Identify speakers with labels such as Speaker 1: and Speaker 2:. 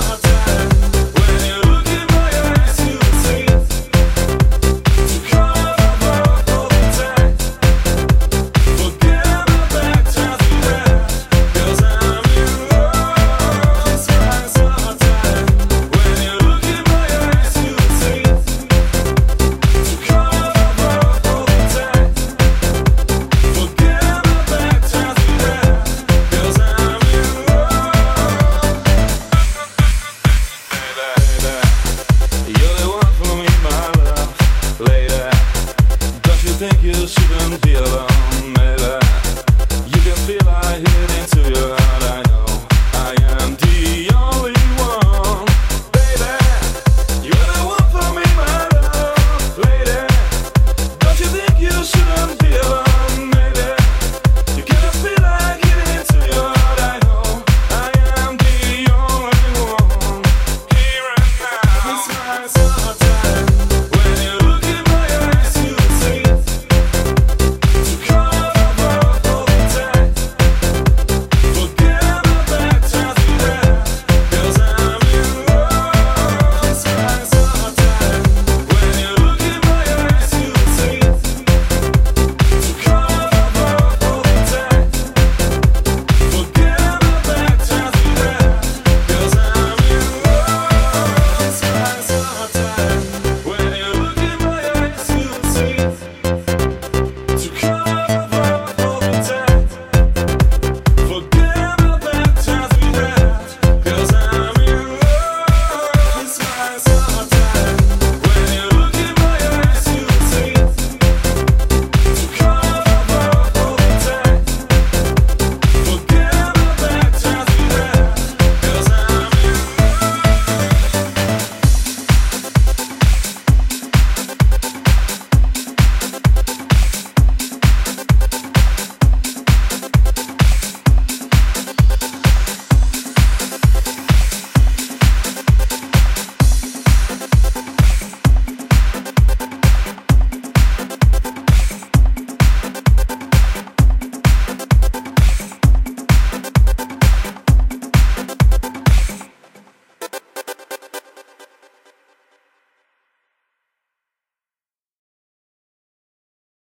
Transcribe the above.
Speaker 1: time. shouldn't be around